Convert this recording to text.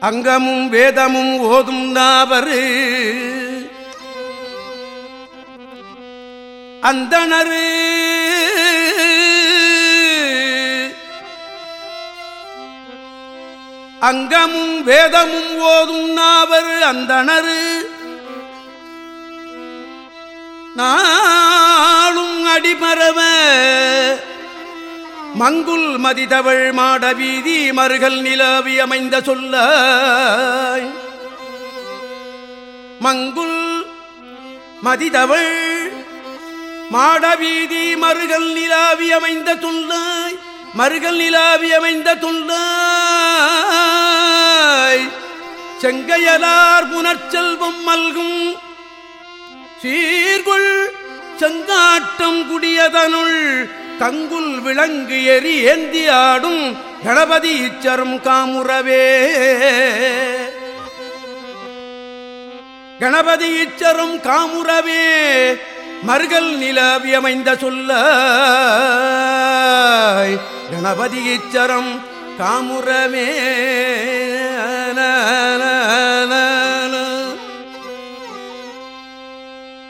அங்கமும் வேதமும் ஓதும் நாவரு. அந்தணரு. அங்கமும் வேதமும் ஓதும் நாவர் அந்தணரு. நாளும் அடிமரவ மங்குல் மதிதவள் மாடவீதி மறுகள் நிலவி அமைந்த சொல்ல. மங்குல் மதிதவள் மாடவீதி மறுகள் நிலாவி அமைந்த துள்ளாய் மறுகள் நிலாவி அமைந்த துள்ளாய் செங்கையலார் புனர்ச்செல்வம் மல்கும். சீர்குள் செங்காட்டம் குடியதனுள் தங்குள் விளங்கு எரி ஏந்தி ஆடும் கணபதி இச்சரும் காமுறவே. கணபதி இச்சரும் காமுறவே மறுகள் நிலவியமைந்த சொல்ல கணபதி இச்சரம் காமுறவே.